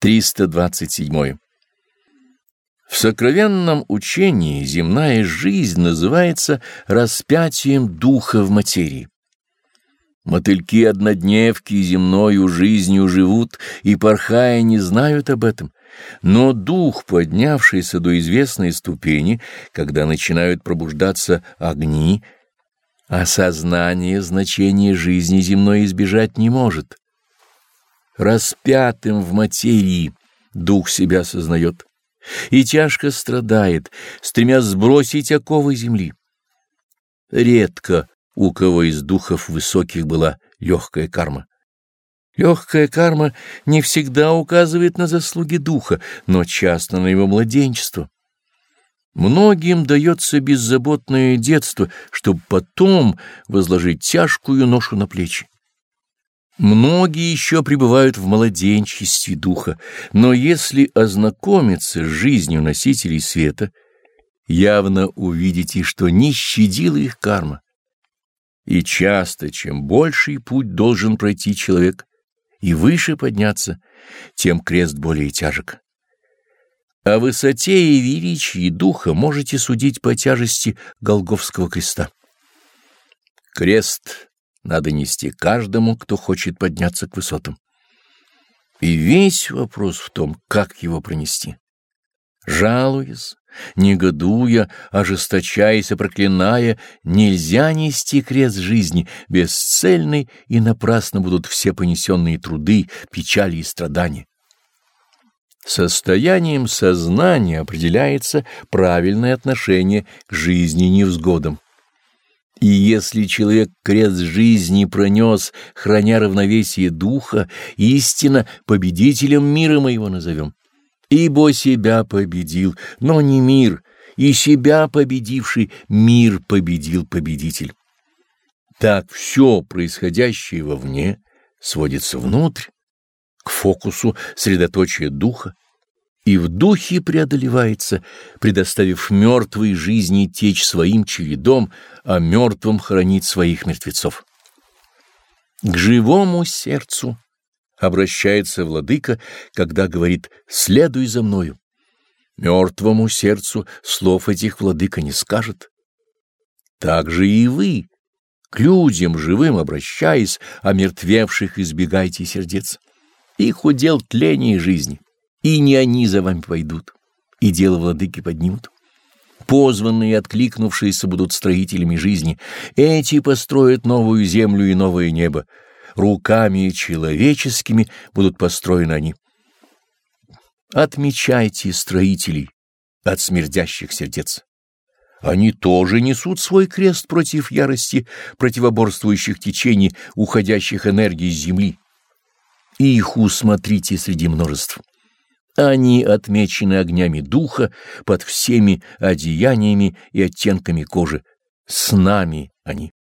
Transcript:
327. В сокровенном учении земная жизнь называется распятием духа в материи. Мотыльки-однодневки земною жизнью живут и, порхая, не знают об этом. Но дух, поднявшийся до известной ступени, когда начинают пробуждаться огни, осознание значения жизни земной избежать не может. Распятым в материи дух себя сознает и тяжко страдает, стремясь сбросить оковы земли. Редко у кого из духов высоких была легкая карма. Легкая карма не всегда указывает на заслуги духа, но часто на его младенчество. Многим дается беззаботное детство, чтобы потом возложить тяжкую ношу на плечи. Многие еще пребывают в младенчестве духа, но если ознакомиться с жизнью носителей света, явно увидите, что не щадила их карма. И часто, чем больший путь должен пройти человек и выше подняться, тем крест более тяжек. О высоте и величии духа можете судить по тяжести Голговского креста. Крест надо нести каждому, кто хочет подняться к высотам. И весь вопрос в том, как его пронести. Жалуясь, негодуя, ожесточаясь и проклиная, нельзя нести крест жизни, бесцельный и напрасно будут все понесенные труды, печали и страдания. Состоянием сознания определяется правильное отношение к жизни невзгодам. И если человек крест жизни пронес, храня равновесие духа, истинно победителем мира мы его назовем. Ибо себя победил, но не мир, и себя победивший мир победил победитель. Так все происходящее вовне сводится внутрь, к фокусу средоточия духа, и в духе преодолевается, предоставив мертвой жизни течь своим чередом, а мертвым хранить своих мертвецов. К живому сердцу обращается владыка, когда говорит «следуй за мною». Мертвому сердцу слов этих владыка не скажет. Так же и вы, к людям живым обращаясь, омертвевших избегайте сердец. Их удел тление жизни и не они за вами пойдут, и дело владыки поднимут. Позванные и откликнувшиеся будут строителями жизни, эти построят новую землю и новое небо, руками человеческими будут построены они. Отмечайте строителей от смердящих сердец. Они тоже несут свой крест против ярости противоборствующих течений, уходящих энергий с земли. И их усмотрите среди множеств. Они отмечены огнями духа под всеми одеяниями и оттенками кожи. С нами они.